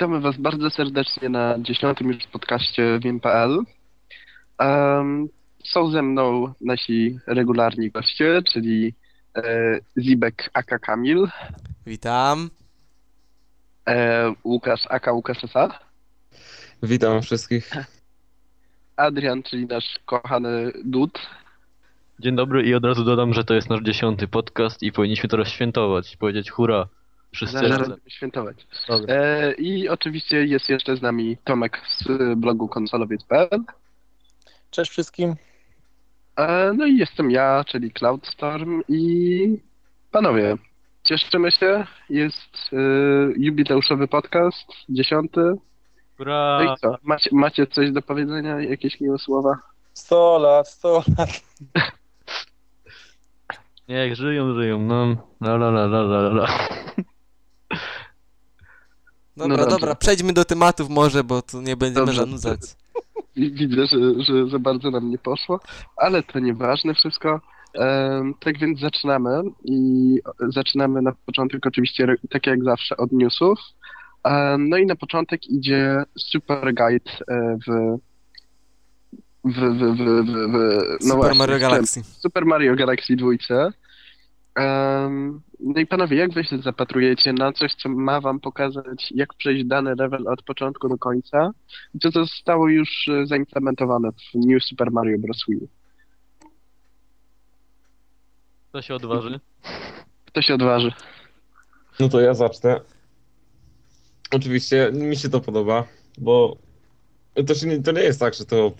Witamy Was bardzo serdecznie na dziesiątym już podcaście Wiem.pl. Um, są ze mną nasi regularni goście, czyli e, Zibek aka Kamil, Witam. e, Łukasz aka Łukasz S.A., Witam wszystkich. Adrian, czyli nasz kochany Dud Dzień dobry i od razu dodam, że to jest nasz dziesiąty podcast i powinniśmy to rozświętować i powiedzieć hurra. Wszyscy Zaraz razem. będziemy świętować. E, I oczywiście jest jeszcze z nami Tomek z blogu konsolowiec.pl. Cześć wszystkim. E, no i jestem ja, czyli Cloudstorm i panowie, cieszymy się, jest e, jubileuszowy podcast, dziesiąty. No Hurra! i co, macie, macie coś do powiedzenia, jakieś miłe słowa? 100 lat, 100 lat. Niech żyją, żyją, no. La la la la la la. Dobra, dobrze. dobra, przejdźmy do tematów może, bo tu nie będziemy Dobrze. zanudzać. Widzę, że, że za bardzo nam nie poszło, ale to nieważne wszystko. Tak więc zaczynamy i zaczynamy na początek oczywiście tak jak zawsze od newsów. No i na początek idzie super guide e, w w, w, w, w, w no Super właśnie, Mario? Galaxy. Super Mario Galaxy 2. Um, no i panowie, jak wy się zapatrujecie na coś, co ma wam pokazać, jak przejść dany level od początku do końca, i co zostało już e, zaimplementowane w New Super Mario Bros. Wii? Kto się odważy? Kto się odważy? No to ja zacznę. Oczywiście mi się to podoba, bo to, się nie, to nie jest tak, że to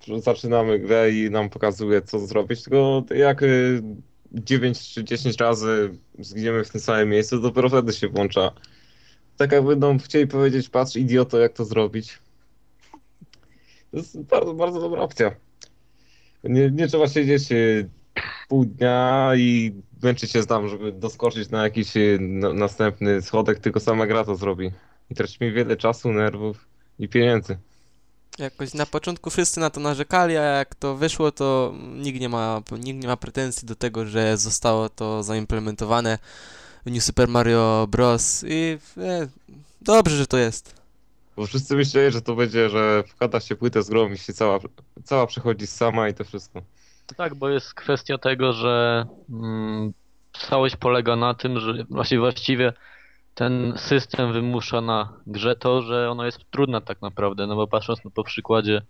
że zaczynamy grę i nam pokazuje, co zrobić, tylko jak y, 9 czy 10 razy zginiemy w tym samym miejscu, dopiero wtedy się włącza. Tak jakby nam chcieli powiedzieć, patrz idioto, jak to zrobić. To jest bardzo, bardzo dobra opcja. Nie, nie trzeba siedzieć y, pół dnia i męczyć się tam, żeby doskoczyć na jakiś y, na, następny schodek, tylko sama gra to zrobi. I tracimy wiele czasu, nerwów i pieniędzy. Jakoś na początku wszyscy na to narzekali, a jak to wyszło, to nikt nie ma, nikt nie ma pretensji do tego, że zostało to zaimplementowane w New Super Mario Bros. I e, dobrze, że to jest. Bo wszyscy myśleli, że to będzie, że wkłada się płytę z grą i się cała, cała przechodzi sama i to wszystko. Tak, bo jest kwestia tego, że mm, całość polega na tym, że właśnie właściwie ten system wymusza na grze to, że ona jest trudna tak naprawdę, no bo patrząc na po przykładzie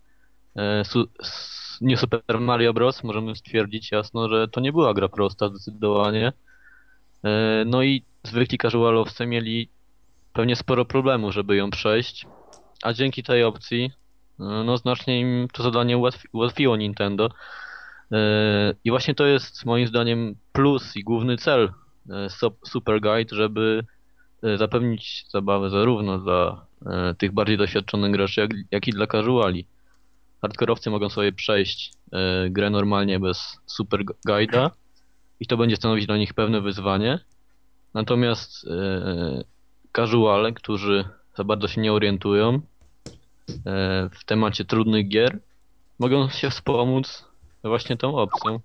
e, su, s, New Super Mario Bros. możemy stwierdzić jasno, że to nie była gra prosta zdecydowanie. E, no i zwykli casualowcy mieli pewnie sporo problemów, żeby ją przejść, a dzięki tej opcji e, no znacznie im to zadanie ułatwi, ułatwiło Nintendo. E, I właśnie to jest moim zdaniem plus i główny cel e, Sup- Super Guide, żeby zapewnić zabawę zarówno dla e, tych bardziej doświadczonych graczy, jak, jak i dla casuali. Hardkorowcy mogą sobie przejść e, grę normalnie bez Super Gu- Guide'a i to będzie stanowić dla nich pewne wyzwanie. Natomiast casuale, którzy za bardzo się nie orientują w temacie trudnych gier, mogą się wspomóc właśnie tą opcją.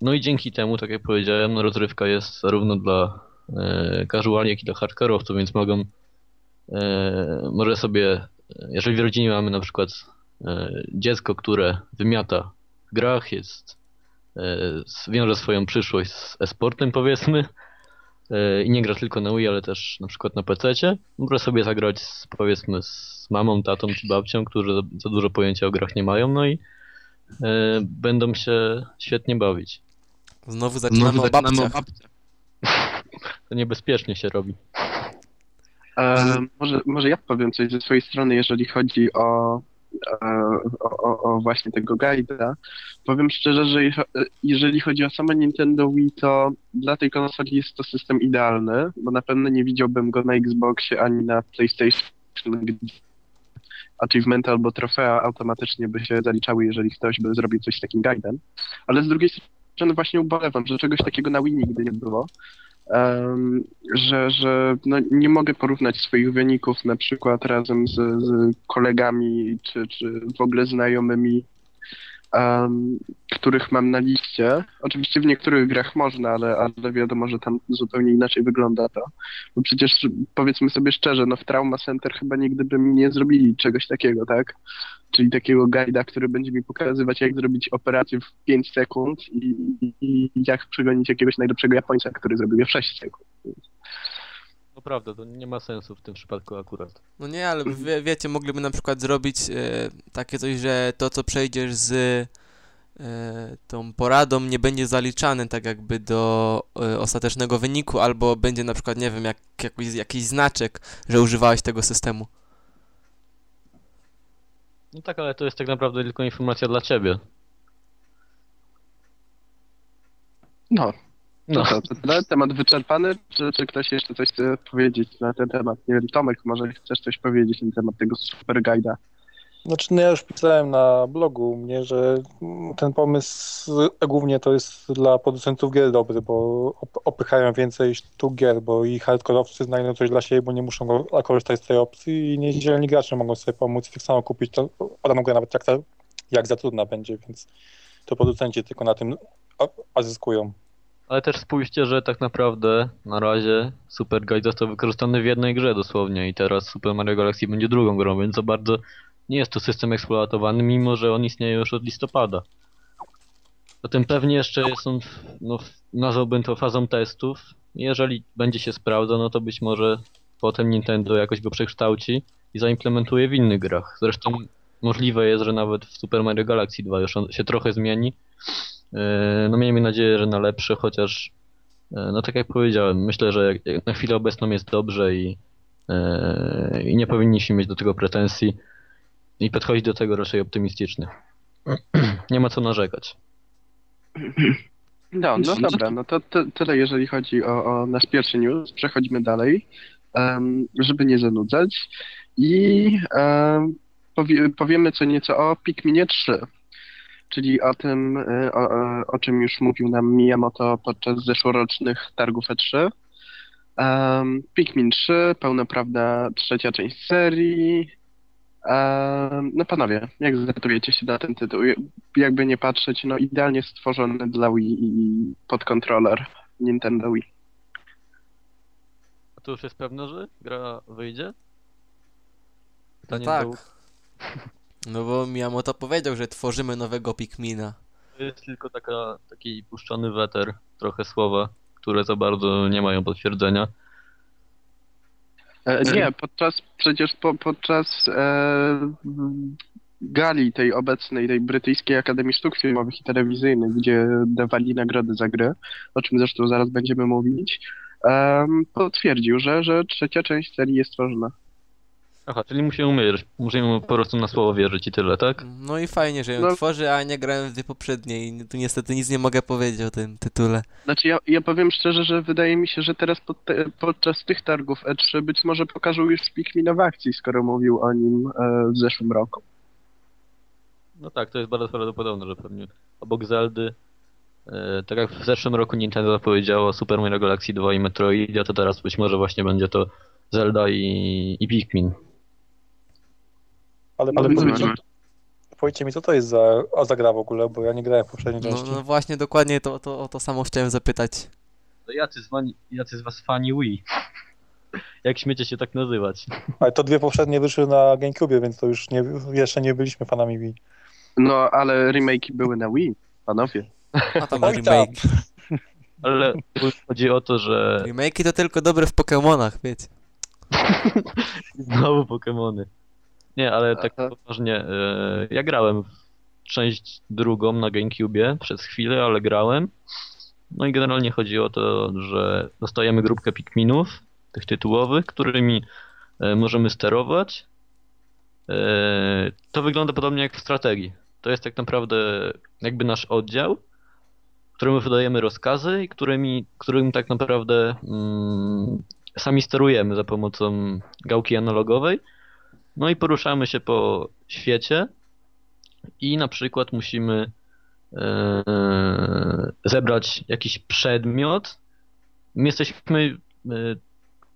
No i dzięki temu, tak jak powiedziałem, no rozrywka jest zarówno dla e, casuali, jak i dla hardkorowców, więc mogą e, może sobie, jeżeli w rodzinie mamy na przykład e, dziecko, które wymiata w grach, jest wiąże swoją przyszłość z e-sportem powiedzmy i nie gra tylko na Wii, ale też na przykład na PC-cie, może sobie zagrać z, powiedzmy z mamą, tatą czy babcią, którzy za, dużo pojęcia o grach nie mają, no i będą się świetnie bawić. Znowu zaczynamy o babciach. To niebezpiecznie się robi. E, może, może ja powiem coś ze swojej strony, jeżeli chodzi o, e, o, o, właśnie tego guide'a. Powiem szczerze, że jecho- jeżeli chodzi o samo Nintendo Wii, to dla tej konsoli jest to system idealny, bo na pewno nie widziałbym go na Xboxie ani na PlayStation, gdzie achievementy albo trofea automatycznie by się zaliczały, jeżeli ktoś by zrobił coś z takim guidem. Ale z drugiej strony właśnie ubolewam, że czegoś takiego na Wii nigdy nie było. Że, że no, nie mogę porównać swoich wyników na przykład razem z, z kolegami czy, czy w ogóle znajomymi em, których mam na liście. Oczywiście w niektórych grach można, ale, ale wiadomo, że tam zupełnie inaczej wygląda to. Bo przecież powiedzmy sobie szczerze, no w Trauma Center chyba nigdy by mi nie zrobili czegoś takiego, tak? Czyli takiego guida, który będzie mi pokazywać, jak zrobić operację w 5 sekund i, i, i jak przegonić jakiegoś najlepszego Japońca, który zrobił je w 6 sekund. No prawda, to nie ma sensu w tym przypadku akurat. No nie, ale wie, wiecie, mogliby na przykład zrobić e, takie coś, że to, co przejdziesz z e, tą poradą, nie będzie zaliczane tak jakby do e, ostatecznego wyniku, albo będzie na przykład, nie wiem, jak, jakiś, jakiś znaczek, że używałeś tego systemu. No tak, ale to jest tak naprawdę tylko informacja dla ciebie. No, No, to, to tyle. Temat wyczerpany, czy, czy ktoś jeszcze coś chce powiedzieć na ten temat? Nie wiem, Tomek, może chcesz coś powiedzieć na temat tego super guida? Znaczy, no ja już pisałem na blogu u mnie, że ten pomysł głównie to jest dla producentów gier dobry, bo op- opychają więcej sztuk gier, bo i hardkorowcy znajdą coś dla siebie, bo nie muszą go korzystać z tej opcji i niedzielni gracze mogą sobie pomóc i tak samo kupić to, daną grę nawet jak, ta, jak za trudna będzie, więc to producenci tylko na tym a- a zyskują. Ale też spójrzcie, że tak naprawdę na razie Super Guide został wykorzystany w jednej grze dosłownie i teraz Super Mario Galaxy będzie drugą grą, więc za bardzo nie jest to system eksploatowany, mimo że on istnieje już od listopada. Zatem pewnie jeszcze są, no, nazwałbym to fazą testów. Jeżeli będzie się sprawdzał, no to być może potem Nintendo jakoś go przekształci i zaimplementuje w innych grach. Zresztą możliwe jest, że nawet w Super Mario Galaxy 2 już on się trochę zmieni. Yy, No miejmy nadzieję, że na lepsze, chociaż yy, no tak jak powiedziałem, myślę, że na chwilę obecną jest dobrze i, yy, i nie powinniśmy mieć do tego pretensji i podchodzić do tego raczej optymistycznie. Nie ma co narzekać. No, no dobra, no to, to tyle jeżeli chodzi o, o nasz pierwszy news. Przechodzimy dalej, em, żeby nie zanudzać i em, powie, powiemy co nieco o Pikminie 3, czyli o tym, y, o, o, czym już mówił nam Miyamoto podczas zeszłorocznych targów E3. Um, Pikmin 3, pełnoprawna trzecia część serii. Em, no panowie, jak zdecydujecie się na ten tytuł? jakby nie patrzeć, no idealnie stworzony dla Wii i pod kontroler Nintendo Wii. A to już jest pewne, że gra wyjdzie? No Pytanie tak. do- No bo Miyamoto powiedział, że tworzymy nowego Pikmina. To jest tylko taka, taki puszczony weter, trochę słowa, które za bardzo nie mają potwierdzenia. E, nie, podczas, przecież po, podczas e, gali tej obecnej, tej brytyjskiej Akademii Sztuk Filmowych i Telewizyjnych, gdzie dawali nagrody za gry, o czym zresztą zaraz będziemy mówić, em, potwierdził, że, że trzecia część serii jest tworzona. Aha, czyli musimy umierzyć. Musimy mu po prostu na słowo wierzyć i tyle, tak? No i fajnie, że ją No. tworzy, a nie grałem w dwie poprzednie i tu niestety nic nie mogę powiedzieć o tym tytule. Znaczy ja, ja powiem szczerze, że wydaje mi się, że teraz pod te, podczas tych targów E3 być może pokażą już Pikmina w akcji, skoro mówił o nim e, w zeszłym roku. No tak, to jest bardzo prawdopodobne, że pewnie obok Zeldy, e, tak jak w zeszłym roku Nintendo zapowiedziało Super Mario Galaxy 2 i Metroidia, to teraz być może właśnie będzie to Zelda i, i Pikmin. Ale, No, ale zobaczymy. powiedzcie, powiedzcie mi, co to jest za, za gra w ogóle, bo ja nie grałem w poprzedniej No, części. no właśnie, dokładnie to, to, o to samo chciałem zapytać. To jacy z, wani, jacy z was fani Wii? Jak śmiecie się tak nazywać? Ale to dwie poprzednie wyszły na GameCube, więc to już nie, jeszcze nie byliśmy fanami Wii. No, ale remake'i były na Wii, panowie. A tam Oj tam. remake. Ale chodzi o to, że Remake'i to tylko dobre w Pokémonach, wiecie. Znowu Pokemony. Nie, ale tak Aha. poważnie, e, ja grałem w część drugą na GameCube przez chwilę, ale grałem. No i generalnie chodzi o to, że dostajemy grupkę Pikminów, tych tytułowych, którymi e, możemy sterować. E, To wygląda podobnie jak w strategii. To jest tak naprawdę jakby nasz oddział, któremu wydajemy rozkazy i którymi, którym tak naprawdę mm, sami sterujemy za pomocą gałki analogowej. No i poruszamy się po świecie i na przykład musimy e, zebrać jakiś przedmiot. My jesteśmy. E,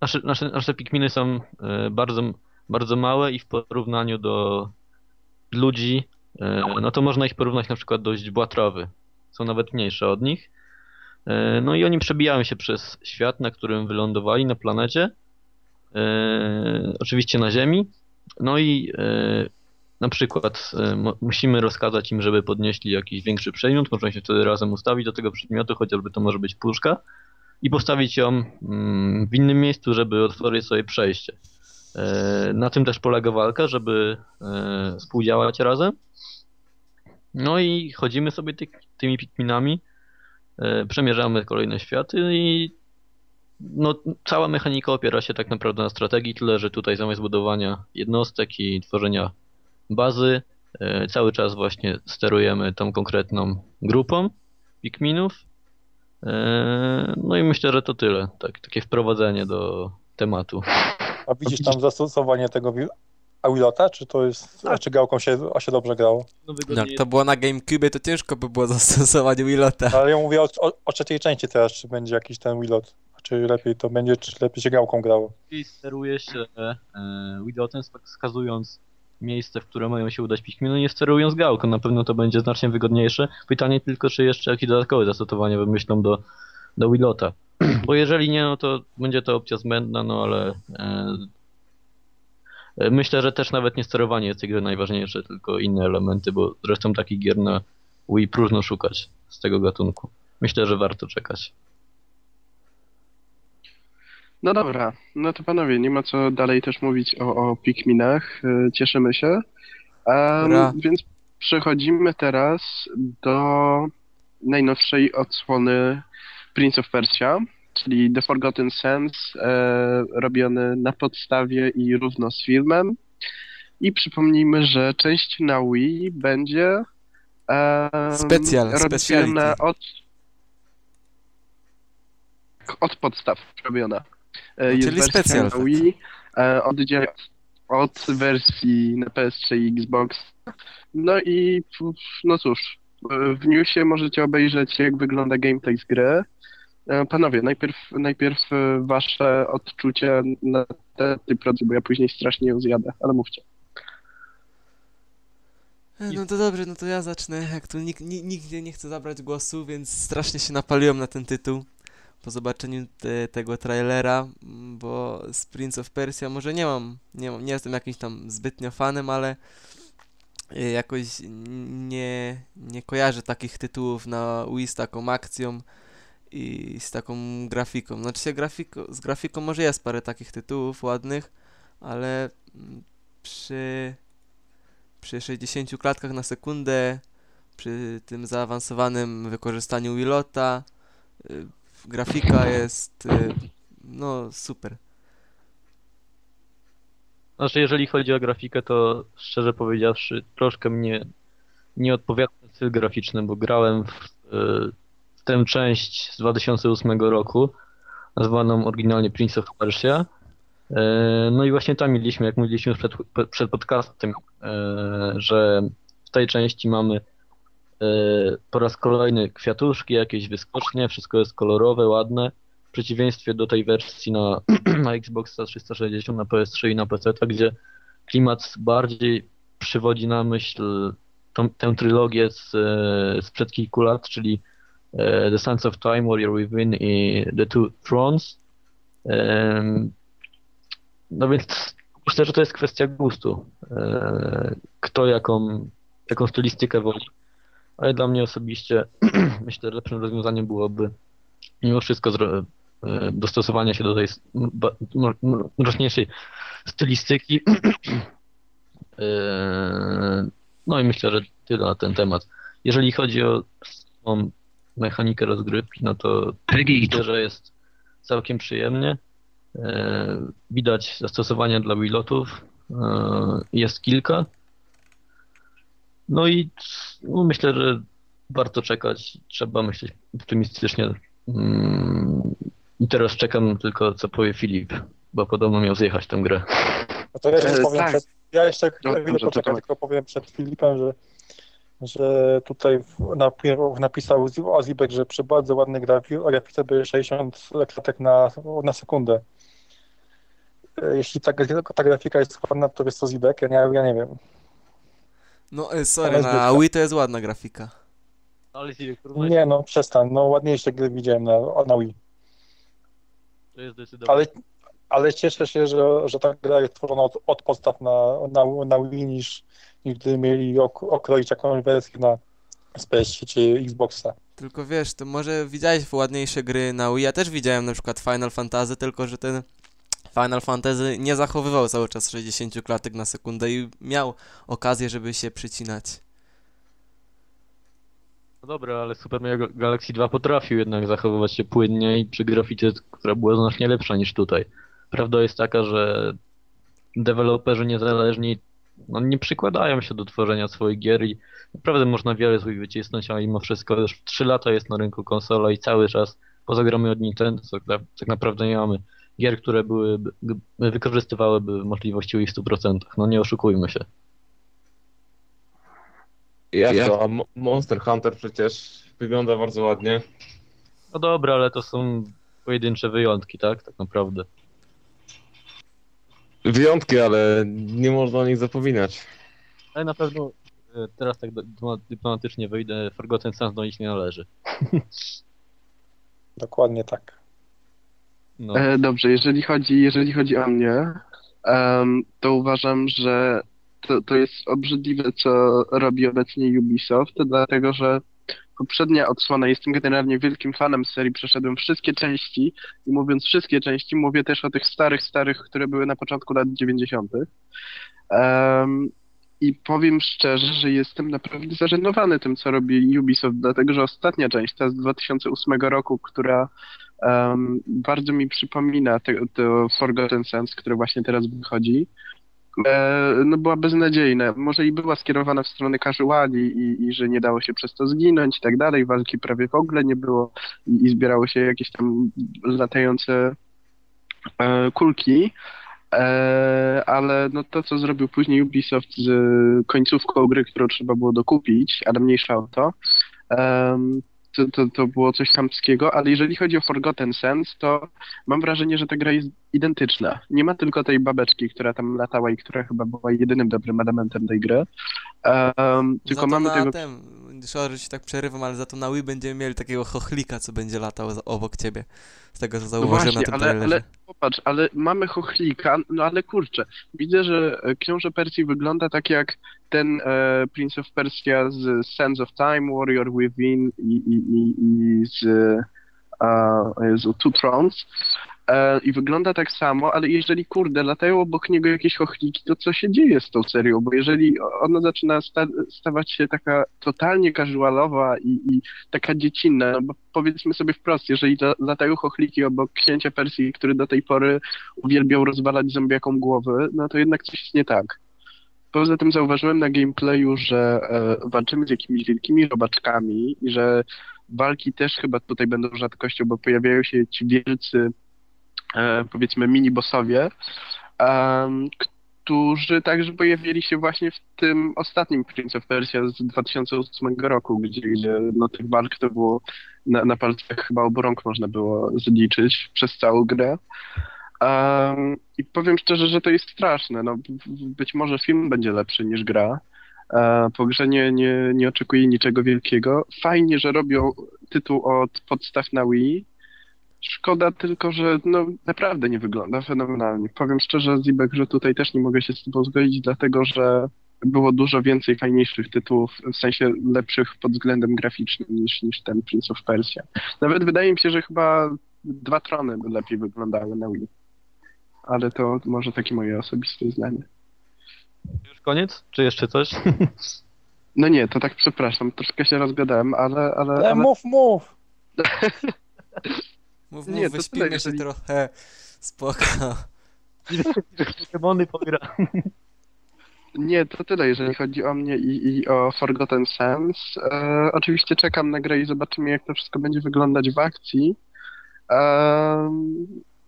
nasze, nasze, nasze pikminy są e, bardzo, bardzo małe i w porównaniu do ludzi no to można ich porównać na przykład do źdźbła Są nawet mniejsze od nich. No i oni przebijają się przez świat, na którym wylądowali na planecie. Oczywiście na Ziemi. No i na przykład musimy rozkazać im, żeby podnieśli jakiś większy przedmiot, można się wtedy razem ustawić do tego przedmiotu, chociażby to może być puszka i postawić ją mm, w innym miejscu, żeby otworzyć sobie przejście. E, na tym też polega walka, żeby e, współdziałać razem. No i chodzimy sobie ty, tymi pikminami, e, przemierzamy kolejne światy i no, cała mechanika opiera się tak naprawdę na strategii, tyle że tutaj zamiast budowania jednostek i tworzenia bazy, cały czas właśnie sterujemy tą konkretną grupą pikminów. No i myślę, że to tyle. Tak, takie wprowadzenie do tematu. A widzisz tam zastosowanie tego Awilota, czy to jest, tak. czy gałką się, a się dobrze grało? No, Jak to było na GameCube, to ciężko by było zastosowanie Wilota. Ale ja mówię o, o, o, trzeciej części teraz, czy będzie jakiś ten Wilot, czy lepiej to będzie, czy lepiej się gałką grało. I steruje się e, Wilotem, wskazując miejsce, w które mają się udać Pikminy, nie sterując gałką. Na pewno to będzie znacznie wygodniejsze. Pytanie tylko, czy jeszcze jakieś dodatkowe zastosowanie wymyślą do, do Wilota. Bo jeżeli nie, no to będzie to opcja zbędna, no ale e, e, myślę, że też nawet nie sterowanie jest tej gry najważniejsze, tylko inne elementy, bo zresztą takich gier na Wii próżno szukać z tego gatunku. Myślę, że warto czekać. No dobra, no to panowie, nie ma co dalej też mówić o, o Pikminach. E, cieszymy się. Um, więc przechodzimy teraz do najnowszej odsłony Prince of Persia, czyli The Forgotten Sands, e, robiony na podstawie i równo z filmem. I przypomnijmy, że część na Wii będzie e, Specjal, robiona od, od podstaw robiona. E, no, jest czyli specjal. Na Wii, e, od, wersji na PS3 i Xbox. No i no cóż, w newsie możecie obejrzeć jak wygląda gameplay z gry. E, panowie, najpierw, najpierw e, wasze odczucia na te, produkty, bo ja później strasznie ją zjadę, ale mówcie. E, no to dobrze, no to ja zacznę. Jak tu nikt, nikt nie chce zabrać głosu, więc strasznie się napaliłem na ten tytuł po zobaczeniu te, tego trailera, bo z Prince of Persia może nie mam, nie, nie jestem jakimś tam zbytnio fanem, ale jakoś nie, nie kojarzę takich tytułów na Wii z taką akcją i z taką grafiką. Znaczy się grafiko, z grafiką może jest parę takich tytułów ładnych, ale mm, przy, przy 60 klatkach na sekundę, przy tym zaawansowanym wykorzystaniu Willota, y, grafika jest y, no super. Znaczy, jeżeli chodzi o grafikę, to szczerze powiedziawszy, troszkę mnie nie odpowiada styl graficzny, bo grałem w y, tę część z 2008 roku, nazwaną oryginalnie Prince of Persia. E, no i właśnie tam mieliśmy, jak mówiliśmy przed, przed podcastem, że w tej części mamy po raz kolejny kwiatuszki, jakieś wyskocznie, wszystko jest kolorowe, ładne. W przeciwieństwie do tej wersji na, na Xbox 360, na PS3 i na PC, gdzie klimat bardziej przywodzi na myśl tą, tę trylogię z, sprzed kilku lat, czyli E, The Sands of Time, Warrior Within i The Two Thrones. No więc myślę, że to jest kwestia gustu. E, kto jaką, jaką stylistykę woli. Ale dla mnie osobiście myślę, że lepszym rozwiązaniem byłoby mimo wszystko e, dostosowanie się do tej mroczniejszej stylistyki. No i myślę, że tyle na ten temat. Jeżeli chodzi o mechanikę rozgrywki, no to myślę, że jest całkiem przyjemnie. E, widać zastosowania dla pilotów. E, jest kilka. No i no myślę, że warto czekać. Trzeba myśleć optymistycznie. Mm, I teraz czekam tylko, co powie Filip, bo podobno miał zjechać tę grę. No to ja jeszcze powiem tak. przed, ja jeszcze no, chwilę poczekam, tylko powiem przed Filipem, że że tutaj napisał Ozibek, że przy bardzo ładnej grafice by 60 klatek na, na sekundę. Jeśli ta, ta grafika jest ładna, to jest Ozibek, ja nie, ja nie wiem. No, e, sorry, Ale na zbytka. Wii to jest ładna grafika. Ale Siri, kurwa, Nie no, przestań. No ładniejsze gry widziałem na, na Wii. to jest zdecydowanie. Ale, ale cieszę się, że, że ta gra jest tworzona od, od podstaw na, na, na Wii niż, niż gdyby mieli ok, okroić jakąś wersję na PS czy Xboxa. Tylko wiesz, to może widziałeś ładniejsze gry na Wii. Ja też widziałem na przykład Final Fantasy, tylko że ten Final Fantasy nie zachowywał cały czas 60 klatek na sekundę i miał okazję, żeby się przycinać. No dobra, ale Super Mario Galaxy 2 potrafił jednak zachowywać się płynnie i przy grafice, która była znacznie lepsza niż tutaj. Prawda jest taka, że deweloperzy niezależni no, nie przykładają się do tworzenia swoich gier i naprawdę można wiele z nich wycisnąć, a mimo wszystko już 3 lata jest na rynku konsola i cały czas poza grami od Nintendo tak, tak naprawdę nie mamy gier, które były, wykorzystywałyby możliwości Wii w 100%. No nie oszukujmy się. Jak Ja- to? A Mo- Monster Hunter przecież wygląda bardzo ładnie. No dobra, ale to są pojedyncze wyjątki, tak? Tak naprawdę. Wyjątki, ale nie można o nich zapominać. Ale na pewno e, teraz tak dyplo- dyplomatycznie wyjdę, Forgotten Sons do nich nie należy. Dokładnie tak. No. E, dobrze, jeżeli chodzi, jeżeli chodzi o mnie, to uważam, że to, to jest obrzydliwe, co robi obecnie Ubisoft, dlatego że poprzednia odsłona, jestem generalnie wielkim fanem serii, przeszedłem wszystkie części i mówiąc wszystkie części, mówię też o tych starych, starych, które były na początku lat 90. Em, I powiem szczerze, że jestem naprawdę zażenowany tym, co robi Ubisoft, dlatego że ostatnia część, ta z 2008 roku, która em, bardzo mi przypomina to Forgotten Sense, które właśnie teraz wychodzi, e, no była beznadziejna. Może i była skierowana w stronę casuali i, i że nie dało się przez to zginąć i tak dalej. Walki prawie w ogóle nie było i, i zbierało się jakieś tam latające e, kulki. E, ale no to, co zrobił później Ubisoft z końcówką gry, którą trzeba było dokupić, ale mniejsza o to, to, to, to było coś chamskiego, ale jeżeli chodzi o Forgotten Sense, to mam wrażenie, że ta gra jest identyczna. Nie ma tylko tej babeczki, która tam latała i która chyba była jedynym dobrym elementem tej gry. Um, tylko za to mamy na tego... tem, szkoda, że tak przerywam, ale za to na Wii będziemy mieli takiego chochlika, co będzie latał obok ciebie. Z tego co No zauważyłem na właśnie, tym ale, trailerze. ale popatrz, ale mamy chochlika, no ale kurczę, widzę, że Książę Persji wygląda tak jak ten e, Prince of Persia z Sands of Time, Warrior Within i, i, i, i z Jezu, Two Thrones. E, I wygląda tak samo, ale jeżeli kurde, latają obok niego jakieś chochliki, to co się dzieje z tą serią? Bo jeżeli ona zaczyna sta stawać się taka totalnie casualowa i, i taka dziecinna, no bo powiedzmy sobie wprost, jeżeli la- latają chochliki obok księcia Persji, który do tej pory uwielbiał rozwalać zombiakom głowy, no to jednak coś jest nie tak. Poza tym zauważyłem na gameplayu, że e, walczymy z jakimiś wielkimi robaczkami i że walki też chyba tutaj będą rzadkością, bo pojawiają się ci wielcy, e, powiedzmy mini-bossowie, em, którzy także pojawili się właśnie w tym ostatnim Prince of Persia z 2008 roku, gdzie, gdzie no, tych walk to było na, na palcach chyba obu rąk można było zliczyć przez całą grę. Um, I powiem szczerze, że to jest straszne. No, być może film będzie lepszy niż gra. E, po grze nie, nie, nie oczekuję niczego wielkiego. Fajnie, że robią tytuł od podstaw na Wii. Szkoda tylko, że no, naprawdę nie wygląda fenomenalnie. Powiem szczerze, Zibek, że tutaj też nie mogę się z tobą zgodzić, dlatego że było dużo więcej fajniejszych tytułów, w sensie lepszych pod względem graficznym niż, niż ten Prince of Persia. Nawet wydaje mi się, że chyba dwa trony lepiej wyglądały na Wii. Ale to może takie moje osobiste zdanie. Już koniec? Czy jeszcze coś? No nie, to tak przepraszam, troszkę się rozgadałem, ale... ale, Ale ale... mów, mów! Mów, Nie, mów, to wyśpimy tyle, się jeżeli- trochę. Spoko. Pokémony pogra. Nie, to tyle, jeżeli chodzi o mnie i, i o Forgotten Sense. E, oczywiście czekam na grę i zobaczymy, jak to wszystko będzie wyglądać w akcji. E,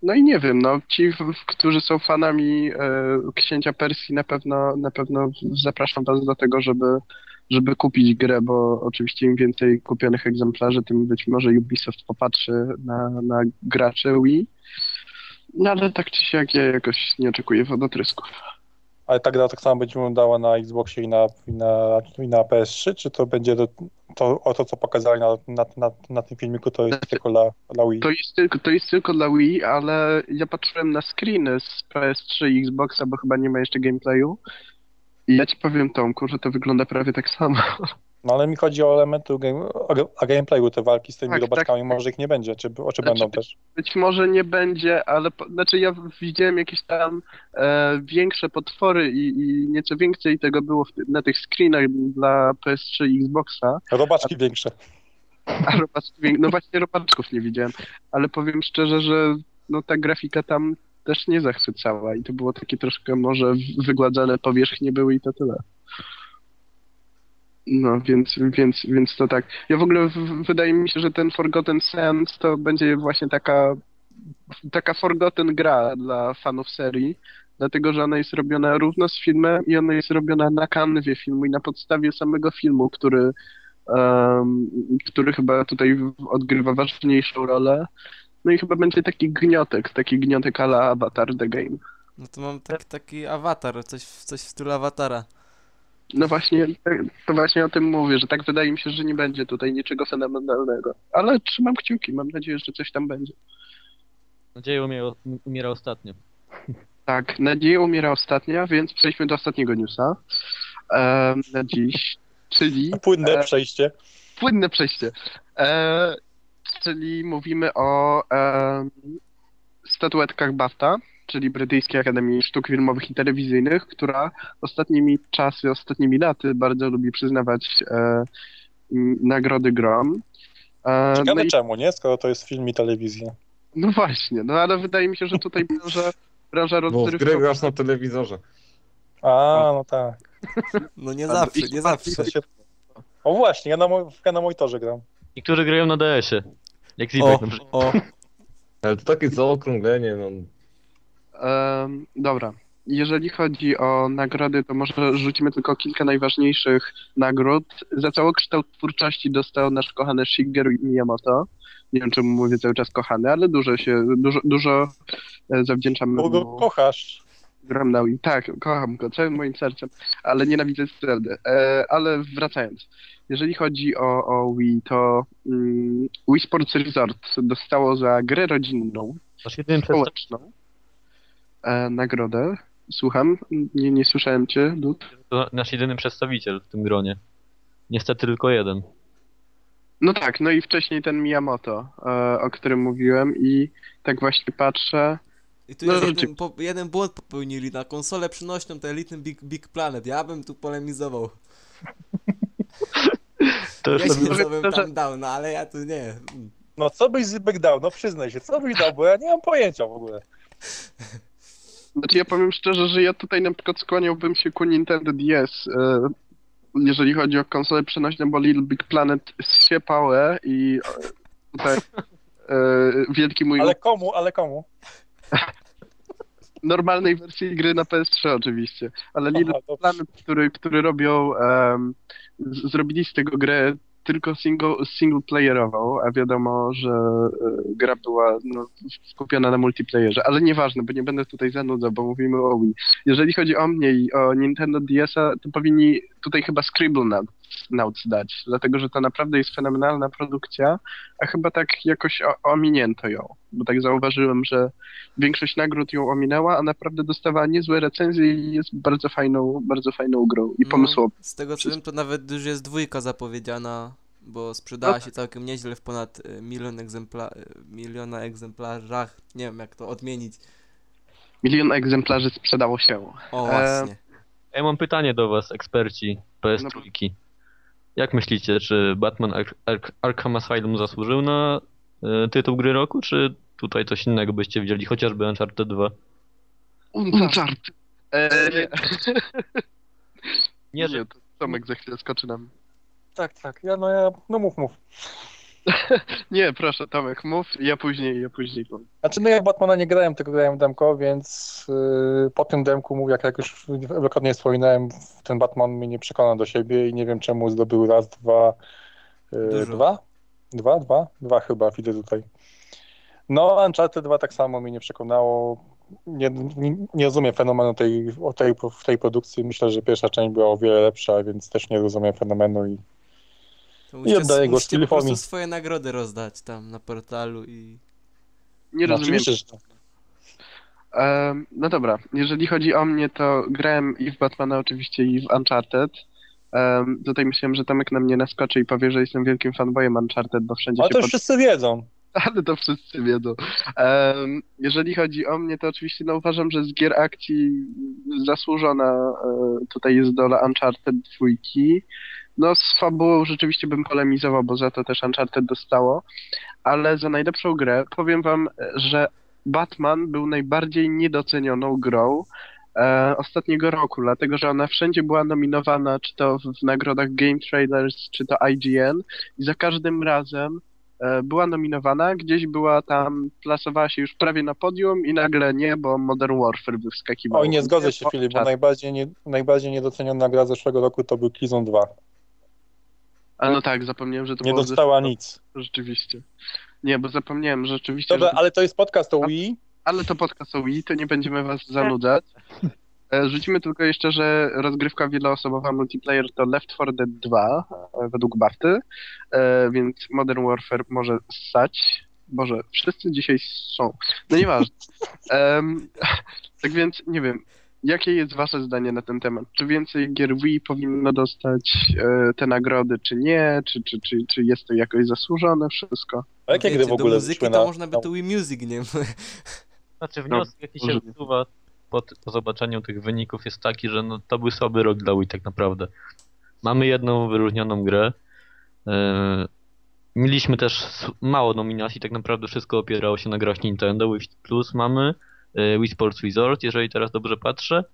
no i nie wiem, no ci, którzy są fanami e, Księcia Persji, na pewno, na pewno zapraszam was do tego, żeby, żeby kupić grę, bo oczywiście im więcej kupionych egzemplarzy, tym być może Ubisoft popatrzy na, na graczy Wii. No ale tak czy siak ja jakoś nie oczekuję wodotrysków. Ale ta gra tak samo będzie wyglądała na Xboxie i na, i na, i na PS3, czy to będzie to, o to, co pokazali na, na, na, na tym filmiku, to jest tylko dla, dla Wii? To jest, tylko, to jest tylko dla Wii, ale ja patrzyłem na screeny z PS3 i Xboxa, bo chyba nie ma jeszcze gameplayu. I ja ci powiem, Tomku, że to wygląda prawie tak samo. No ale mi chodzi o elementy game, o, gameplayu, te walki z tymi Tak, robaczkami, może ich nie będzie, czy, czy Znaczy, będą też? Być może nie będzie, ale znaczy ja widziałem jakieś tam e, większe potwory i, i nieco więcej tego było w, na tych screenach dla PS3 i Xboxa. Robaczki większe. A robaczki, wię- no właśnie robaczków nie widziałem, ale powiem szczerze, że no ta grafika tam też nie zachwycała i to było takie troszkę może wygładzane powierzchnie były i to tyle. No, więc, więc, więc to tak. Ja w ogóle w, wydaje mi się, że ten Forgotten Sands to będzie właśnie taka taka Forgotten gra dla fanów serii, dlatego że ona jest robiona równo z filmem i ona jest robiona na kanwie filmu i na podstawie samego filmu, który em, który chyba tutaj odgrywa ważniejszą rolę. No i chyba będzie taki gniotek, taki gniotek ala Avatar The Game. No to mam taki, taki awatar, coś, coś w stylu awatara. No właśnie, to właśnie o tym mówię, że tak wydaje mi się, że nie będzie tutaj niczego fenomenalnego. Ale trzymam kciuki, mam nadzieję, że coś tam będzie. Nadzieja umiera, umiera ostatnio. Tak, nadzieja umiera ostatnia, więc przejdźmy do ostatniego newsa em, na dziś, czyli Płynne E, przejście. płynne przejście. E, czyli mówimy o statuetkach BAFTA, czyli Brytyjskiej Akademii Sztuk Filmowych i Telewizyjnych, która ostatnimi czasy, ostatnimi laty bardzo lubi przyznawać e, nagrody grom. E, no, Ciekawe i, czemu, nie? Skoro to jest film i telewizja. no właśnie, no ale wydaje mi się, że tutaj branża, branża Bo w gry rozrywkowa... grasz na telewizorze. A, no tak. No nie A, zawsze, nie zawsze. Się... O właśnie, ja na, moj, ja na monitorze gram. Niektórzy grają na DS-ie. Jak O, Zibek na przykład. o, Ale to takie zaokrąglenie, no. Dobra. Jeżeli chodzi o nagrody, to może rzucimy tylko kilka najważniejszych nagród. Za całokształt twórczości dostał nasz kochany Shigeru Miyamoto. Nie wiem, czemu mówię cały czas kochany, ale dużo się, dużo, dużo e, zawdzięczamy Bo go mu. kochasz. Gram na Wii. Tak, kocham go całym moim sercem, ale nienawidzę Zeldy. E, ale wracając. Jeżeli chodzi o, o Wii, to mm, Wii Sports Resort dostało za grę rodzinną społeczną e, nagrodę. Słucham, nie, nie słyszałem cię, Dud. to nasz jedyny przedstawiciel w tym gronie. Niestety tylko jeden. No tak, no i wcześniej ten Miyamoto, e, o którym mówiłem i tak właśnie patrzę. I tu No, jest jeden, po, jeden błąd popełnili. Na konsolę przynośną to elitny Big, Big Planet. Ja bym tu polemizował. To Ja jest się bym tam dał, no ale ja tu nie. No co byś Zybek dał? No przyznaj się, co byś dał, bo ja nie mam pojęcia w ogóle. Znaczy ja powiem szczerze, że ja tutaj na przykład skłaniałbym się ku Nintendo DS, e, jeżeli chodzi o konsolę przenośną, bo Little Big Planet się pałę i e, tutaj e, wielki mój Ale komu, ale komu? normalnej wersji gry na PS3 oczywiście, ale Little Aha. Planet, który, który robią, z, zrobili z tego grę tylko single, single playerową, a wiadomo, że e, gra była no, skupiona na multiplayerze, ale nieważne, bo nie będę tutaj zanudzał, bo mówimy o Wii. Jeżeli chodzi o mnie i o Nintendo DS-a, to powinni tutaj chyba Scribblenauts Nauts dać, dlatego że to naprawdę jest fenomenalna produkcja, a chyba tak jakoś o, ominięto ją, bo tak zauważyłem, że większość nagród ją ominęła, a naprawdę dostawała niezłe recenzje i jest bardzo fajną, bardzo fajną grą i No, pomysłową. z tego co wiem, to nawet już jest dwójka zapowiedziana, bo sprzedała No się całkiem nieźle w ponad e, milion egzempla e, miliona egzemplarzach. Nie wiem jak to odmienić. Milion egzemplarzy sprzedało się. O, E, właśnie. Ja mam pytanie do was, eksperci PS3. Jak myślicie, czy Batman Ar Ar Arkham Asylum zasłużył na e, tytuł gry roku, czy tutaj coś innego byście widzieli, chociażby Uncharted 2? Uncharted. E, nie. Nie, że to Tomek za chwilę skoczy nam. Tak, tak, ja no ja, no mów, mów. Nie, proszę Tomek, mów, ja później, ja później powiem. Znaczy no ja w Batmana nie grałem, tylko grałem w demko, więc yy, po tym demku, mówię, jak, jak już wielokrotnie wspominałem, ten Batman mnie nie przekonał do siebie i nie wiem czemu zdobył raz, dwa, yy, dwa? Dwa, dwa? Dwa chyba, widzę tutaj. No, Uncharted 2 tak samo mnie nie przekonało. nie, nie, nie rozumiem fenomenu tej, o tej, w tej produkcji. Myślę, że pierwsza część była o wiele lepsza, więc też nie rozumiem fenomenu i To I musicie, oddaję go musicie po prostu swoje nagrody rozdać tam na portalu i... Nie no, rozumiem. oczywiście, że tak. Em, no dobra, jeżeli chodzi o mnie, to grałem i w Batmana oczywiście i w Uncharted. Em, tutaj myślałem, że Tomek na mnie naskoczy i powie, że jestem wielkim fanboyem Uncharted, bo wszędzie Ale się to już pod... wszyscy wiedzą. Ale to wszyscy wiedzą. Em, jeżeli chodzi o mnie, to oczywiście no, uważam, że z gier akcji zasłużona e, tutaj jest dola Uncharted 2. No z fabułą rzeczywiście bym polemizował, bo za to też Uncharted dostało. Ale za najlepszą grę powiem wam, że Batman był najbardziej niedocenioną grą e, ostatniego roku, dlatego że ona wszędzie była nominowana, czy to w, nagrodach Game Trailers, czy to IGN i za każdym razem e, była nominowana, gdzieś była tam, plasowała się już prawie na podium i nagle nie, bo Modern Warfare wyskakiwał. Oj, nie zgodzę się, Filip, bo najbardziej, nie, najbardziej niedoceniona gra zeszłego roku to był Killzone 2. A no tak, zapomniałem, że to Nie było dostała ze- nic. Rzeczywiście. Nie, bo zapomniałem rzeczywiście, Dobra, że... ale to jest podcast o Wii. ale to podcast o Wii, to nie będziemy was zanudzać. E, Rzucimy tylko jeszcze, że rozgrywka wieloosobowa multiplayer to Left 4 Dead 2 e, według Barty, e, więc Modern Warfare może ssać. Boże, wszyscy dzisiaj są. No nieważne. Em, tak więc, nie wiem, jakie jest wasze zdanie na ten temat? Czy więcej gier Wii powinno dostać e, te nagrody, czy nie? Czy, czy, czy, czy jest to jakoś zasłużone wszystko? A jakie Wiecie, gry w ogóle do muzyki to na... można by tu Wii Music, nie Znaczy No, wniosek, jaki się może- wysuwa po, po zobaczeniu tych wyników jest taki, że no, to był słaby rok dla Wii tak naprawdę. Mamy jedną wyróżnioną grę. e, mieliśmy też mało nominacji, tak naprawdę wszystko opierało się na grach Nintendo. Wii Plus mamy, Wii Sports Resort, jeżeli teraz dobrze patrzę,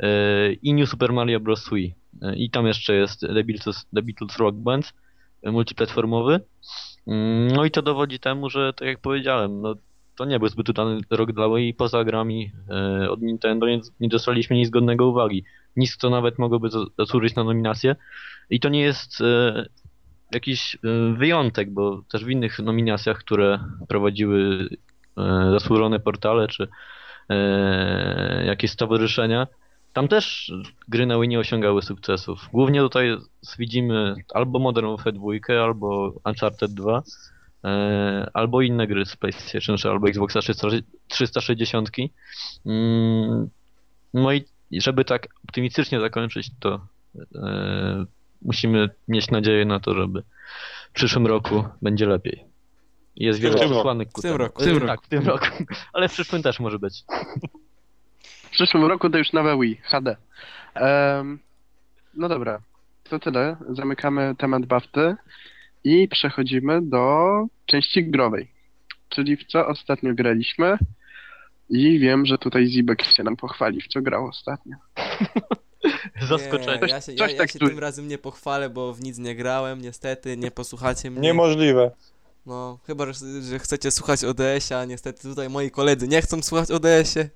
e, i New Super Mario Bros. Wii. E, I tam jeszcze jest The Beatles, The Beatles Rock Band, e, multiplatformowy. Mm, No i to dowodzi temu, że tak jak powiedziałem, no to nie był zbyt udany rok dla Wii. Poza grami e, od Nintendo nie, nie dostaliśmy nic godnego uwagi. Nic, co nawet mogłoby za- zasłużyć na nominację. I to nie jest e, jakiś e, wyjątek, bo też w innych nominacjach, które prowadziły e, zasłużone portale czy e, jakieś stowarzyszenia, tam też gry na Wii nie osiągały sukcesów. Głównie tutaj widzimy albo Modern Warfare 2, albo Uncharted 2, e, albo inne gry z PlayStation 3 albo Xboxa 360. Mm, No i żeby tak optymistycznie zakończyć, to e, musimy mieć nadzieję na to, żeby w przyszłym roku będzie lepiej. Jest wiele roku. przesłanek ku W tym temu. roku. W tym E, Tak, w tym roku. Ale w przyszłym też może być. W przyszłym roku to już nowe Wii, HD. Em, no dobra, to tyle. Zamykamy temat Bafty i przechodzimy do części growej. Czyli w co ostatnio graliśmy. I wiem, że tutaj Zibek się nam pochwali, w co grał ostatnio. Zaskoczenie. Nie, ja się, ja, ja tak się tym razem nie pochwalę, bo w nic nie grałem, niestety, nie posłuchacie mnie. Niemożliwe. No, chyba, że, że chcecie słuchać ODS-a, niestety tutaj moi koledzy nie chcą słuchać ODS-ie,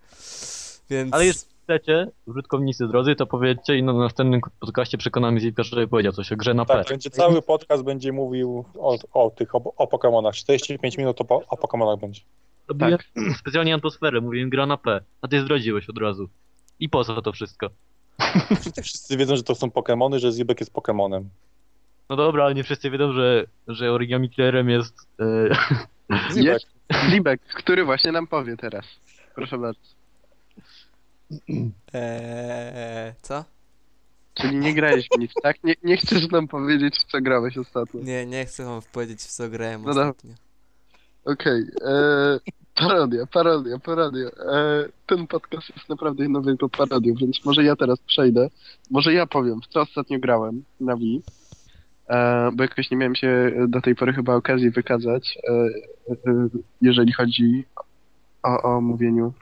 więc... Ale jest chcecie, użytkownicy drodzy, to powiedzcie i na następnym podcaście przekonamy Zipka, żeby powiedział coś o grze na P. Tak, będzie cały podcast będzie mówił o, o tych, o, o Pokemonach. 45 minut o, po- o Pokemonach będzie. Robiłem specjalnie atmosferę, mówiłem gra na P, a ty zdradziłeś od razu. I po co to wszystko? Wszyscy, wszyscy wiedzą, że to są Pokemony, że Zibek jest Pokemonem. No dobra, ale nie wszyscy wiedzą, że, że origami killerem jest... E, Zibek. Jest Zibek, który właśnie nam powie teraz. Proszę bardzo. Eee, co? Czyli nie grałeś w nic, tak? Nie, nie chcesz nam powiedzieć, w co grałeś ostatnio. Nie, nie chcę wam powiedzieć w co grałem No ostatnio. Okej, e, parodia, parodia, parodia. E, ten podcast jest naprawdę jedną wielką parodią, więc może ja teraz przejdę. Może ja powiem, w co ostatnio grałem na Wii. E, bo jakoś nie miałem się do tej pory chyba okazji wykazać, e, e, jeżeli chodzi o, o mówieniu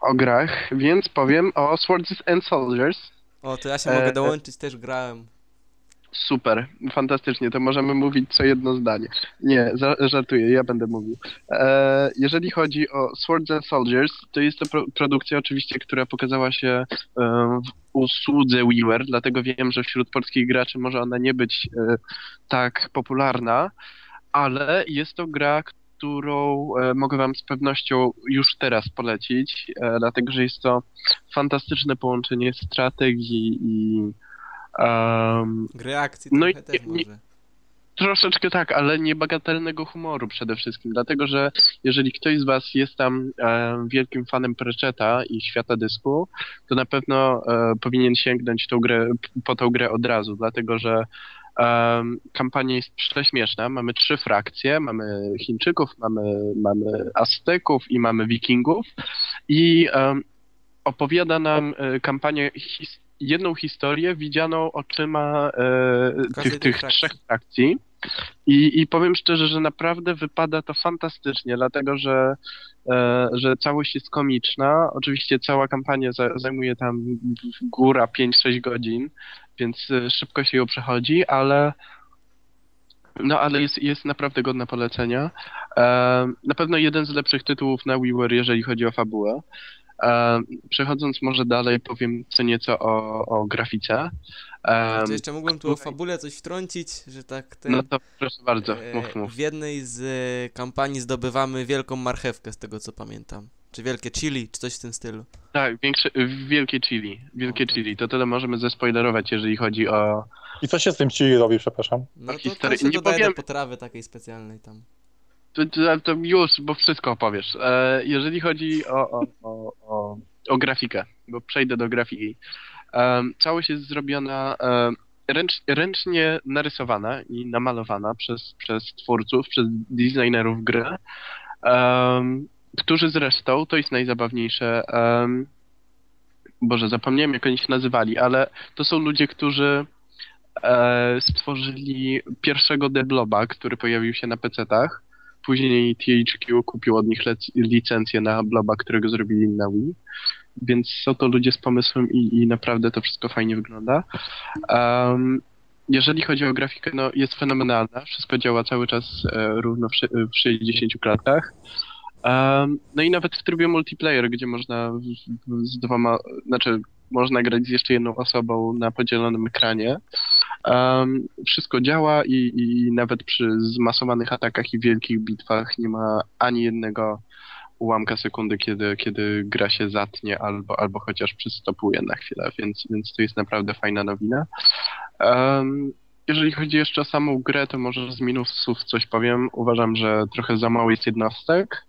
o grach, więc powiem o Swords and Soldiers. O, to ja się mogę dołączyć, też grałem. Super, fantastycznie, to możemy mówić co jedno zdanie. Nie, żartuję, ja będę mówił. E, jeżeli chodzi o Swords and Soldiers, to jest to pro, produkcja oczywiście, która pokazała się e, w usłudze WiiWare, dlatego wiem, że wśród polskich graczy może ona nie być e, tak popularna, ale jest to gra, którą e, mogę wam z pewnością już teraz polecić, e, dlatego że jest to fantastyczne połączenie strategii i Gry akcji No i- też nie- może. Troszeczkę tak, ale niebagatelnego humoru przede wszystkim, dlatego że jeżeli ktoś z was jest tam e, wielkim fanem Pratchetta i świata dysku, to na pewno e, powinien sięgnąć tą grę, po tą grę od razu, dlatego że kampania jest prześmieszna. Mamy trzy frakcje, mamy Chińczyków, mamy, mamy Azteków i mamy Wikingów i opowiada nam e, kampanię jedną historię widzianą oczyma e, tych, tych frakcji. trzech frakcji. I, I powiem szczerze, że naprawdę wypada to fantastycznie, dlatego że, e, że całość jest komiczna. Oczywiście cała kampania za, zajmuje tam góra 5-6 godzin, więc e, szybko się ją przechodzi, ale no ale jest, jest naprawdę godna polecenia. E, na pewno jeden z lepszych tytułów na WiiWare, jeżeli chodzi o fabułę. E, przechodząc może dalej, powiem co nieco o, o grafice. E, Czy jeszcze mógłbym tu o fabule coś wtrącić, że tak ten... no to proszę bardzo, e, mów, mów. W jednej z kampanii zdobywamy wielką marchewkę, z tego co pamiętam. Czy wielkie chili, czy coś w tym stylu. Tak, większe, wielkie chili, wielkie Okej. chili. To tyle możemy zespoilerować, jeżeli chodzi o... I co się z tym chili robi, przepraszam? No to, to się nie dodaje powiem- do potrawy takiej specjalnej tam. To, to, to już, bo wszystko opowiesz. E, jeżeli chodzi o, o, o, o, o grafikę, bo przejdę do grafiki. Em, całość jest zrobiona em, ręcz, ręcznie narysowana i namalowana przez, przez twórców, przez designerów gry, em, którzy zresztą, to jest najzabawniejsze, em, Boże, zapomniałem jak oni się nazywali, ale to są ludzie, którzy e, stworzyli pierwszego Debloba, który pojawił się na PC-tach. Później THQ kupił od nich licencję na Bloba, którego zrobili na Wii. Więc są to ludzie z pomysłem i, i naprawdę to wszystko fajnie wygląda. Em, jeżeli chodzi o grafikę, no jest fenomenalna. Wszystko działa cały czas e, równo w, w 60 klatkach. Em, no i nawet w trybie multiplayer, gdzie można z dwoma, znaczy można grać z jeszcze jedną osobą na podzielonym ekranie. Em, wszystko działa i, i nawet przy zmasowanych atakach i wielkich bitwach nie ma ani jednego ułamka sekundy, kiedy, kiedy gra się zatnie albo, albo chociaż przystopuje na chwilę, więc, więc to jest naprawdę fajna nowina. Em, jeżeli chodzi jeszcze o samą grę, to może z minusów coś powiem. Uważam, że trochę za mało jest jednostek.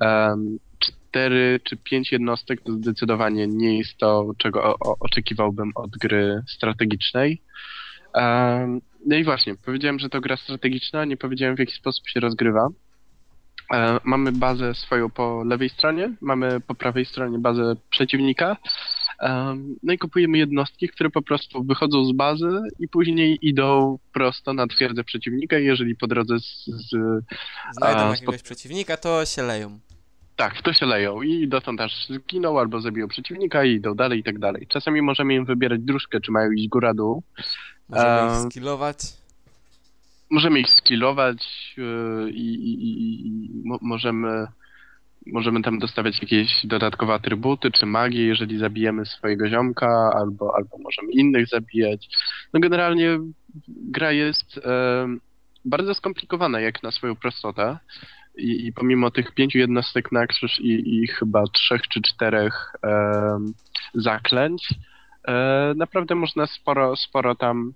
Um, cztery czy pięć jednostek to zdecydowanie nie jest to, czego o, oczekiwałbym od gry strategicznej. No i właśnie, powiedziałem, że to gra strategiczna, nie powiedziałem w jaki sposób się rozgrywa. E, mamy bazę swoją po lewej stronie, mamy po prawej stronie bazę przeciwnika. No i kupujemy jednostki, które po prostu wychodzą z bazy i później idą prosto na twierdzę przeciwnika. i Jeżeli po drodze z, z Znajdą A, jakiegoś przeciwnika, to się leją. tak, to się leją i dotąd aż zginą albo zabiją przeciwnika i idą dalej i tak dalej. Czasami możemy im wybierać dróżkę, czy mają iść góra-dół. Możemy Em, ich skillować. Możemy ich skillować yy, i, i, i, i mo, możemy, możemy tam dostawiać jakieś dodatkowe atrybuty czy magię, jeżeli zabijemy swojego ziomka, albo, albo możemy innych zabijać. No generalnie gra jest em, bardzo skomplikowana jak na swoją prostotę. I, I pomimo tych pięciu jednostek na krzyż i, i chyba trzech czy czterech em, zaklęć, e, naprawdę można sporo, sporo tam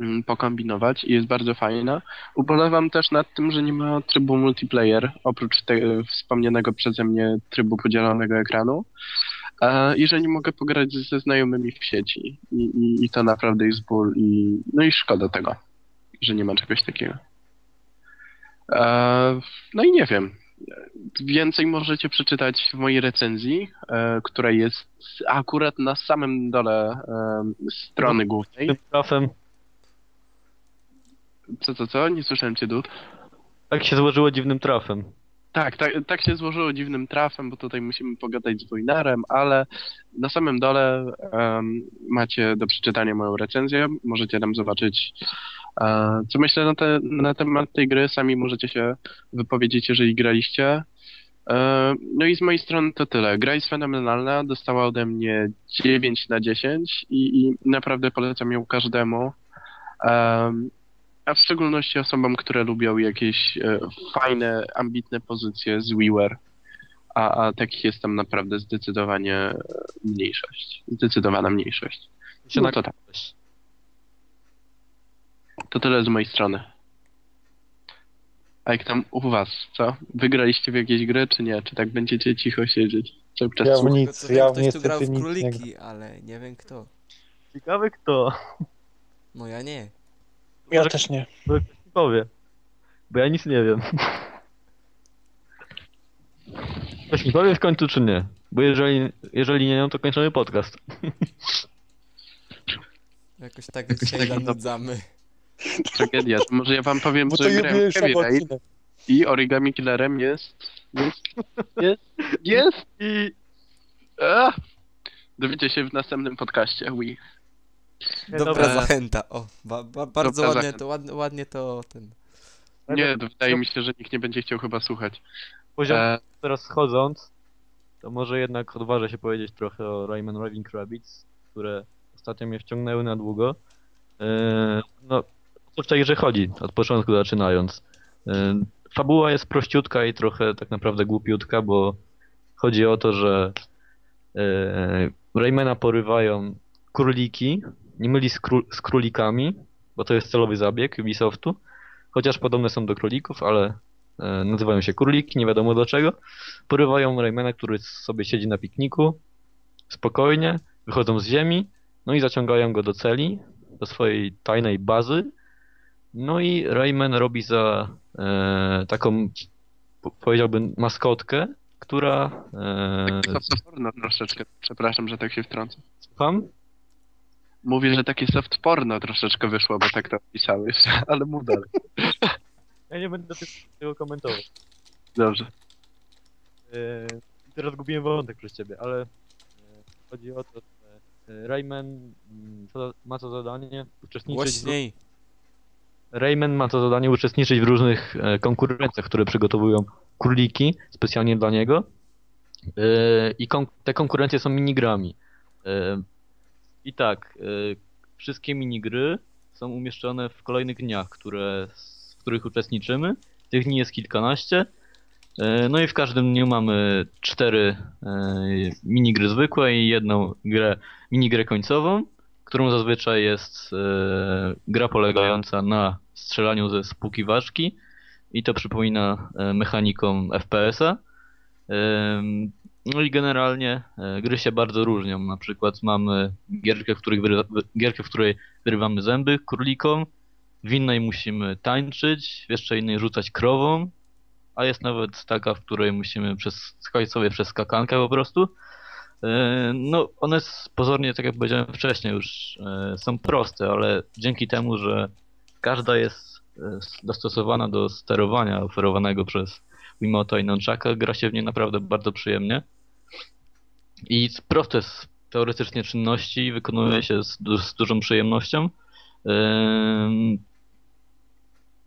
mm, pokombinować i jest bardzo fajna. Ubolewam też nad tym, że nie ma trybu multiplayer, oprócz tego wspomnianego przeze mnie trybu podzielonego ekranu. E, I że nie mogę pograć ze znajomymi w sieci. I, i, I to naprawdę jest ból i no i szkoda tego, że nie ma czegoś takiego. E, No i nie wiem. Więcej możecie przeczytać w mojej recenzji, e, która jest akurat na samym dole e, strony głównej. Tym trafem Co, co, co? Nie słyszałem cię, Dud. tak się złożyło dziwnym trafem. Tak, tak, tak się złożyło dziwnym trafem, bo tutaj musimy pogadać z Wojnarem, ale na samym dole em, macie do przeczytania moją recenzję. Możecie tam zobaczyć, co myślę na, te, na temat tej gry. Sami możecie się wypowiedzieć, jeżeli graliście. E, no i z mojej strony to tyle. Gra jest fenomenalna, dostała ode mnie 9 na 10 i, i naprawdę polecam ją każdemu. Em, A w szczególności osobom, które lubią jakieś e, fajne, ambitne pozycje z WiiWare. A, a takich jest tam naprawdę zdecydowanie e, mniejszość. Zdecydowana mniejszość. No to tak. To tyle z mojej strony. A jak tam u was, co? Wygraliście w jakieś gry, czy nie? Czy tak będziecie cicho siedzieć? Cały czas Ja w słuchać? nic, Tylko ja wiem, ktoś tu grał niestety w nic nie króliki, ale nie wiem kto. Ciekawy kto. No ja nie. Ja też nie. Ktoś mi powie. Bo ja nic nie wiem. Ktoś mi powie w końcu czy nie? Bo jeżeli, jeżeli nie, no to kończymy podcast. Jakoś tak jak się nanudzamy. Tragedia. To może ja wam powiem, Bo że grałem w Heavy Rain i Origami Killerem jest... Jest... Jest... Jest... I A! Dowiecie się w następnym podcaście. Wii. Dobra dobra. zachęta. O, ba, ba, bardzo Dobra ładnie zachęta. to, ładnie, ładnie to ten. Nie, to wydaje mi się, że nikt nie będzie chciał chyba słuchać. poziom E, teraz schodząc, to może jednak odważę się powiedzieć trochę o Rayman Raving Rabbids, które ostatnio mnie wciągnęły na długo. Eee, no, co w tej grze chodzi, od początku zaczynając. Eee, fabuła jest prościutka i trochę tak naprawdę głupiutka, bo chodzi o to, że eee, Raymana porywają króliki, nie myli z, z królikami, bo to jest celowy zabieg Ubisoftu, chociaż podobne są do królików, ale e, nazywają się króliki, nie wiadomo do czego. Porywają Raymana, który sobie siedzi na pikniku, spokojnie, wychodzą z ziemi, no i zaciągają go do celi, do swojej tajnej bazy. No i Rayman robi za e, taką, po- powiedziałbym, maskotkę, która... E, takie soft porno troszeczkę. Przepraszam, że tak się wtrącę. słucham? Mówię, że takie soft porno troszeczkę wyszło, bo tak to pisałeś, ale mów dalej. Ja nie będę tego komentował. Dobrze. E, teraz gubiłem wątek przez ciebie, ale e, chodzi o to, że e, Rayman mm, co- ma to zadanie uczestniczyć w, Głośniej. Rayman ma to zadanie uczestniczyć w różnych e, konkurencjach, które przygotowują króliki specjalnie dla niego. E, I te konkurencje są minigrami. E, I tak, wszystkie minigry są umieszczone w kolejnych dniach, które, w których uczestniczymy. Tych dni jest kilkanaście. No i w każdym dniu mamy cztery minigry zwykłe i jedną grę, minigrę końcową, którą zazwyczaj jest e, gra polegająca na strzelaniu ze spłukiwaczki i to przypomina e, mechanikom FPS-a. No i generalnie e, gry się bardzo różnią. Na przykład mamy gierkę, w, których wyry, gierkę, w której wyrywamy zęby królikom, w innej musimy tańczyć, w jeszcze innej rzucać krową, a jest nawet taka, w której musimy przeskoczyć sobie przez skakankę po prostu. E, No, one pozornie, tak jak powiedziałem wcześniej, już e, są proste, ale dzięki temu, że każda jest e, dostosowana do sterowania oferowanego przez Wiimoto i Nunchaka, gra się w nie naprawdę bardzo przyjemnie. I proste teoretycznie czynności wykonuje się z, du- z dużą przyjemnością.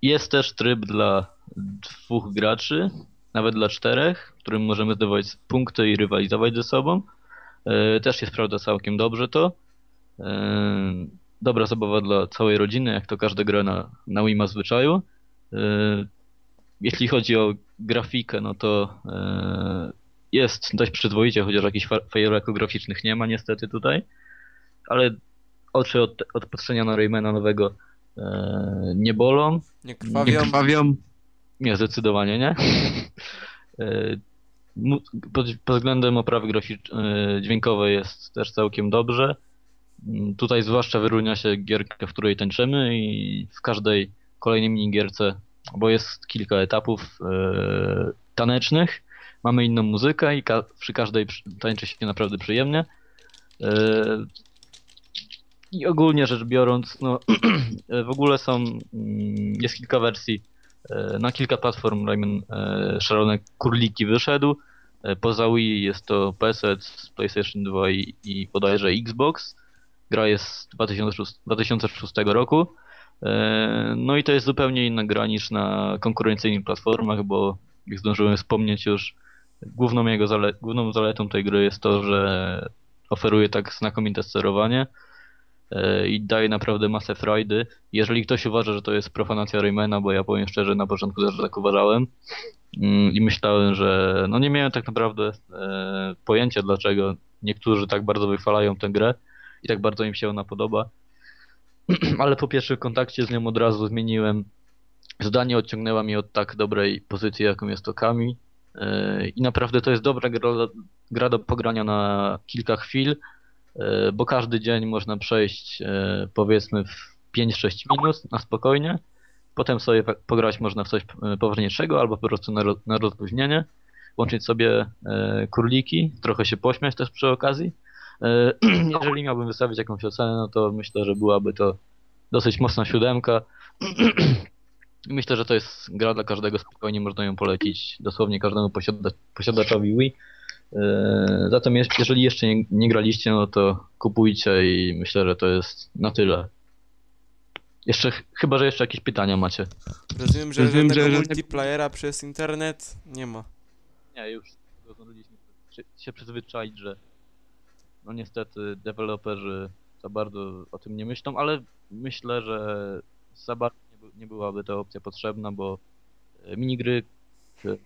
Jest też tryb dla dwóch graczy, nawet dla czterech, w którym możemy zdobywać punkty i rywalizować ze sobą. E, Też się sprawdza całkiem dobrze to. E, Dobra zabawa dla całej rodziny, jak to każda gra na, na Wii ma zwyczaju. E, Jeśli chodzi o grafikę, no to jest dość przyzwoicie, chociaż jakichś fa- fajerwerków graficznych nie ma niestety tutaj. Ale oczy od, od patrzenia na Raymana nowego nie bolą. Nie krwawią. krwawią. Nie, zdecydowanie nie. Pod, pod względem oprawy graficz- e, dźwiękowej jest też całkiem dobrze. Mm, Tutaj zwłaszcza wyróżnia się gierka, w której tańczymy i w każdej kolejnej minigierce, bo jest kilka etapów e, tanecznych, mamy inną muzykę i ka- przy każdej tańczy się naprawdę przyjemnie. E, I ogólnie rzecz biorąc, no w ogóle są, mm, jest kilka wersji Na kilka platform Rayman e, Szalone Kurliki wyszedł. E, Poza Wii jest to PC, PlayStation 2 i, i bodajże Xbox. Gra jest z 2006, 2006 roku. E, No i to jest zupełnie inna gra niż na konkurencyjnych platformach, bo jak zdążyłem wspomnieć już, główną jego zale główną zaletą tej gry jest to, że oferuje tak znakomite sterowanie. E, i daje naprawdę masę frajdy. Jeżeli ktoś uważa, że to jest profanacja Raymana, bo ja powiem szczerze, na początku też tak uważałem mm, i myślałem, że no nie miałem tak naprawdę e, pojęcia, dlaczego niektórzy tak bardzo wychwalają tę grę i tak bardzo im się ona podoba. Ale po pierwszym kontakcie z nią od razu zmieniłem zdanie, odciągnęła mnie od tak dobrej pozycji, jaką jest to Kami. E, I naprawdę to jest dobra gra, gra do pogrania na kilka chwil, bo każdy dzień można przejść e, powiedzmy w 5-6 minut na spokojnie. Potem sobie pograć można w coś e, poważniejszego albo po prostu na, ro- na rozluźnienie. Włączyć sobie e, kurliki, trochę się pośmiać też przy okazji. E, Jeżeli miałbym wystawić jakąś ocenę, no to myślę, że byłaby to dosyć mocna siódemka. Myślę, że to jest gra dla każdego, spokojnie można ją polecić dosłownie każdemu posiada, posiadaczowi Wii. Eee, Zatem je- jeżeli jeszcze nie, nie graliście, no to kupujcie i myślę, że to jest na tyle. Jeszcze, ch- chyba, że jeszcze jakieś pytania macie. Rozumiem, że Rozumiem, żadnego że- multiplayera przez internet nie ma. Nie, już zdążyliśmy się przyzwyczaić, że no niestety deweloperzy za bardzo o tym nie myślą, ale myślę, że za bardzo nie, by- nie byłaby ta opcja potrzebna, bo e, minigry,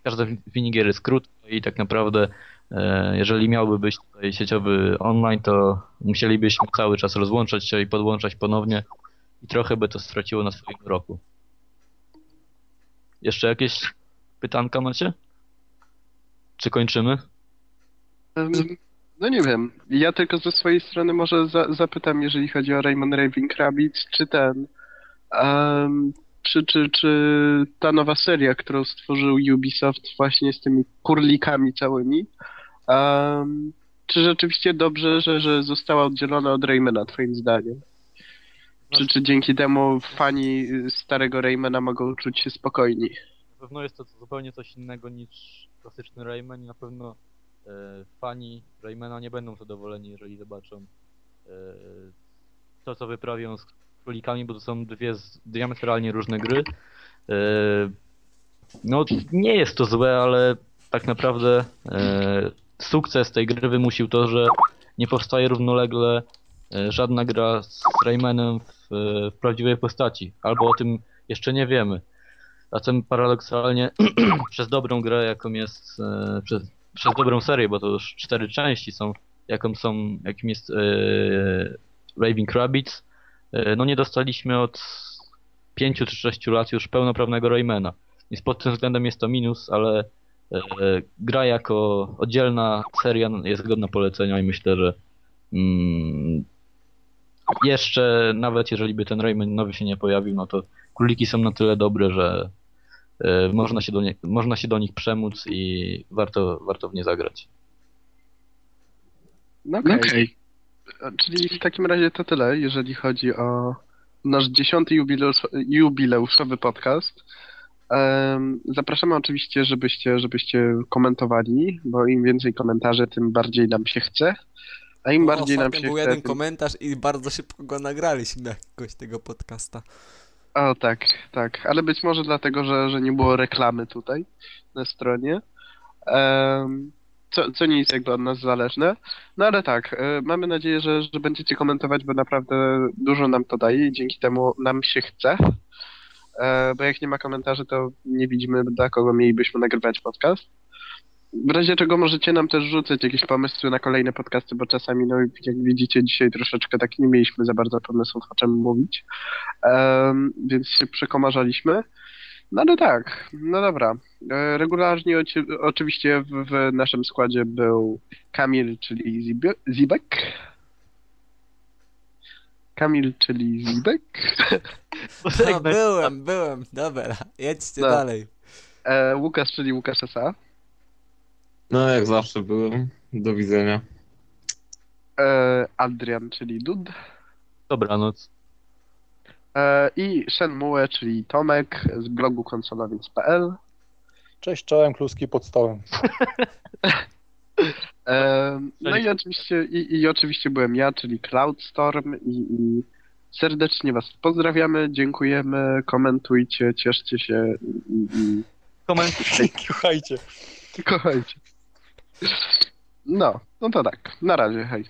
każda wi- minigier jest krótka i tak naprawdę e, jeżeli miałby być tutaj sieciowy online, to musielibyśmy cały czas rozłączać się i podłączać ponownie i trochę by to straciło na swoim roku. Jeszcze jakieś pytanka macie? Czy kończymy? No nie wiem. Ja tylko ze swojej strony może za, zapytam, jeżeli chodzi o Raymond Raving Rabbids, czy ten. em, czy, czy, czy ta nowa seria, którą stworzył Ubisoft właśnie z tymi kurlikami całymi, em, czy rzeczywiście dobrze, że, że została oddzielona od Raymana, twoim zdaniem? Czy, czy dzięki temu fani starego Raymana mogą czuć się spokojni? Na pewno jest to zupełnie coś innego niż klasyczny Rayman i na pewno e, fani Raymana nie będą zadowoleni, jeżeli zobaczą e, to, co wyprawią z królikami, bo to są dwie diametralnie różne gry. E, no, nie jest to złe, ale tak naprawdę e, sukces tej gry wymusił to, że nie powstaje równolegle e, żadna gra z Raymanem w, w prawdziwej postaci. Albo o tym jeszcze nie wiemy. Zatem paradoksalnie przez dobrą grę, jaką jest, przez, przez dobrą serię, bo to już cztery części są, jaką są, jakim jest Raving Rabbids, e, no nie dostaliśmy od pięciu czy sześciu lat już pełnoprawnego Raymana. Więc pod tym względem jest to minus, ale e, gra jako oddzielna seria jest godna polecenia i myślę, że mm, jeszcze nawet jeżeli by ten Rayman nowy się nie pojawił, no to króliki są na tyle dobre, że e, można, się do nie, można się do nich przemóc i warto, warto w nie zagrać. No okej. Czyli w takim razie to tyle, jeżeli chodzi o nasz dziesiąty jubileusz, jubileuszowy podcast. Zapraszamy oczywiście, żebyście, żebyście komentowali, bo im więcej komentarzy, tym bardziej nam się chce. A im bardziej nam się był chce. jeden Tym... komentarz i bardzo szybko go nagraliśmy jakoś tego podcasta. O tak, tak. Ale być może dlatego, że, że nie było reklamy tutaj na stronie. Em, co, co nie jest jakby od nas zależne. No ale tak, e, mamy nadzieję, że, że będziecie komentować, bo naprawdę dużo nam to daje i dzięki temu nam się chce. E, Bo jak nie ma komentarzy, to nie widzimy, dla kogo mielibyśmy nagrywać podcast. W razie czego możecie nam też rzucać jakieś pomysły na kolejne podcasty, bo czasami, no jak widzicie, dzisiaj troszeczkę tak nie mieliśmy za bardzo pomysłów, o czym mówić. Em, więc się przekomarzaliśmy. No ale tak, no dobra. E, Regularnie oci- oczywiście w, w naszym składzie był Kamil, czyli Zibek. Kamil, czyli Zibek. No, byłem, byłem, dobra, jedźcie No. dalej. E, Łukasz, czyli Łukasz S.A. No jak zawsze byłem. Do widzenia. E, Adrian, czyli Dud. Dobranoc. E, I Shenmue, czyli Tomek z blogu konsolowiec.pl. Cześć, czołem, kluski pod stołem. E, no i oczywiście, i, i oczywiście byłem ja, czyli Cloudstorm i, i serdecznie was pozdrawiamy, dziękujemy, komentujcie, cieszcie się i, i, Komentuj. Słuchajcie. i kochajcie. No, no to tak, na razie, hej.